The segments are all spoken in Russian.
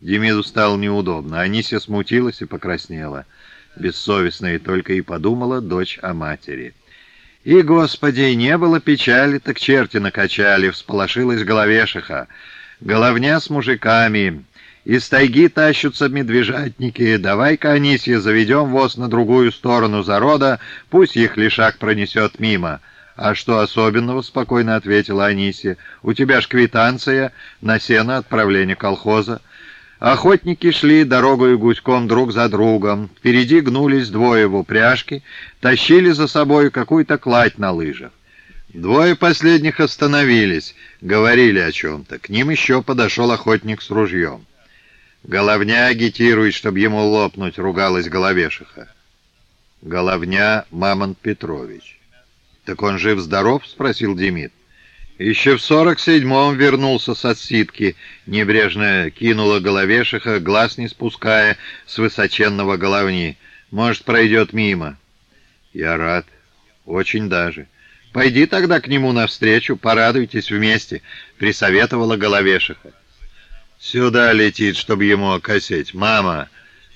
Демиду стало неудобно. Анисия смутилась и покраснела. Бессовестная только и подумала дочь о матери. И, Господи, не было печали, так черти накачали, всполошилась головешиха. Головня с мужиками. Из тайги тащутся медвежатники. Давай-ка, Анисия, заведем воз на другую сторону зарода, пусть их лишак пронесет мимо. «А что особенного?» — спокойно ответила Анисия. «У тебя ж квитанция на сено отправления колхоза». Охотники шли дорогою гуськом друг за другом. Впереди гнулись двое в упряжке, тащили за собой какую-то кладь на лыжах. Двое последних остановились, говорили о чем-то. К ним еще подошел охотник с ружьем. «Головня агитирует, чтобы ему лопнуть», — ругалась Головешиха. Головня Мамонт Петрович. «Так он жив-здоров?» — спросил Демид. Еще в сорок седьмом вернулся с отсидки, небрежно кинула головешиха, глаз не спуская с высоченного головни. Может, пройдет мимо. Я рад. Очень даже. Пойди тогда к нему навстречу, порадуйтесь вместе, присоветовала головешиха. Сюда летит, чтобы ему окосить. Мама,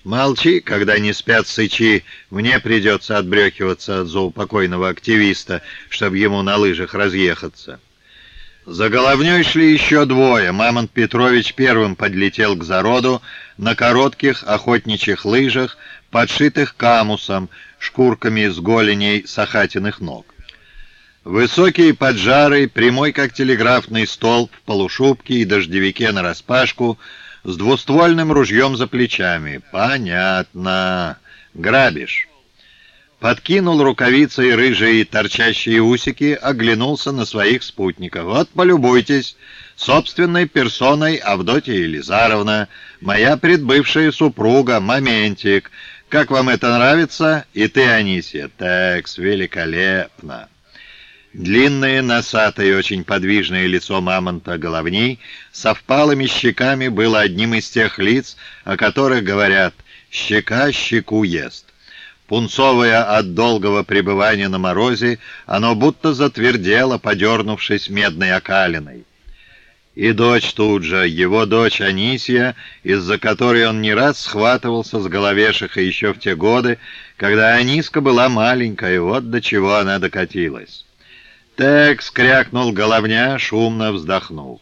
молчи, когда не спят сычи. Мне придется отбрехиваться от заупокойного активиста, чтобы ему на лыжах разъехаться. За головней шли еще двое. Мамонт Петрович первым подлетел к зароду на коротких охотничьих лыжах, подшитых камусом, шкурками с голеней сахатиных ног. Высокий поджарый, прямой как телеграфный столб, в полушубке и дождевике нараспашку, с двуствольным ружьем за плечами. Понятно. Грабишь. Подкинул рукавицей рыжие торчащие усики, оглянулся на своих спутников. «Вот, полюбуйтесь, собственной персоной Авдотья Елизаровна, моя предбывшая супруга, моментик. Как вам это нравится? И ты, Анисия, текс, великолепно!» Длинное, носатое, очень подвижное лицо мамонта головней со впалыми щеками было одним из тех лиц, о которых говорят «щека щеку ест». Пунцовое от долгого пребывания на морозе, оно будто затвердело, подернувшись медной окалиной. И дочь тут же, его дочь Анисия, из-за которой он не раз схватывался с головешиха еще в те годы, когда Аниска была маленькая, вот до чего она докатилась. Текс крякнул головня, шумно вздохнул.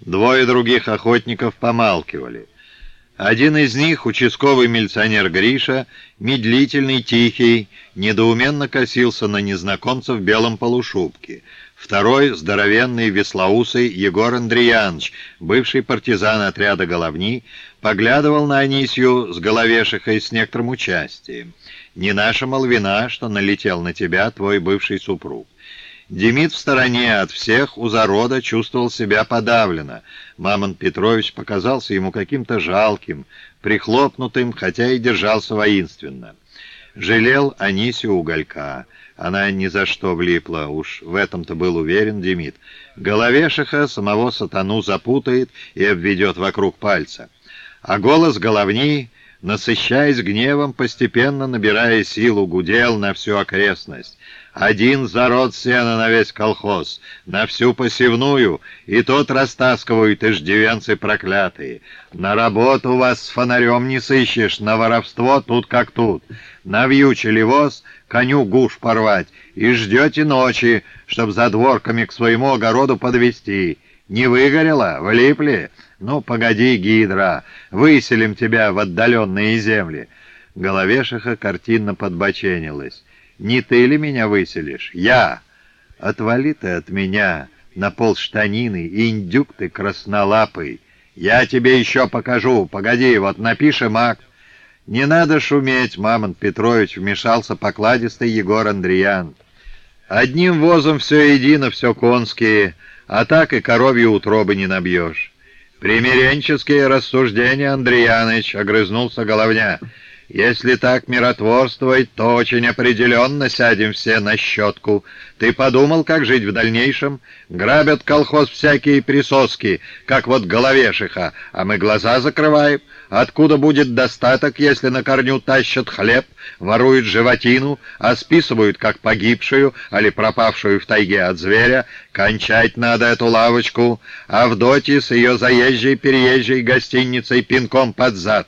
Двое других охотников помалкивали. Один из них, участковый милиционер Гриша, медлительный, тихий, недоуменно косился на незнакомца в белом полушубке. Второй, здоровенный, веслоусый Егор Андреянович, бывший партизан отряда «Головни», поглядывал на Анисью с головешихой с некоторым участием. «Не наша молвина, что налетел на тебя твой бывший супруг». Демид в стороне от всех у зарода чувствовал себя подавленно. Мамонт Петрович показался ему каким-то жалким, прихлопнутым, хотя и держался воинственно. Жалел Анисию уголька. Она ни за что влипла, уж в этом-то был уверен Демид. Головешиха самого сатану запутает и обведет вокруг пальца. А голос головни, насыщаясь гневом, постепенно набирая силу, гудел на всю окрестность. Один зарод сена на весь колхоз, на всю посевную, и тот растаскивают иждивенцы проклятые. На работу вас с фонарем не сыщешь, на воровство тут как тут. Навьючили воз, коню гуш порвать, и ждете ночи, чтоб за дворками к своему огороду подвести. Не выгорело? Влипли? Ну, погоди, гидра, выселим тебя в отдаленные земли. Головешиха картинно подбоченилась. Не ты ли меня выселишь? Я! Отвали ты от меня на пол штанины, индюк ты краснолапый. Я тебе еще покажу. Погоди, вот напишем акт. Не надо шуметь, Мамонт Петрович, вмешался покладистый Егор Андреян. Одним возом все едино, все конские, а так и коровью утробы не набьешь. Примиренческие рассуждения, Андреяныч, огрызнулся головня. Если так миротворствовать, то очень определенно сядем все на щетку. Ты подумал, как жить в дальнейшем? Грабят колхоз всякие присоски, как вот головешиха, а мы глаза закрываем. Откуда будет достаток, если на корню тащат хлеб, воруют животину, а списывают как погибшую, али пропавшую в тайге от зверя? Кончать надо эту лавочку, а в доте с ее заезжей-переезжей гостиницей пинком под зад.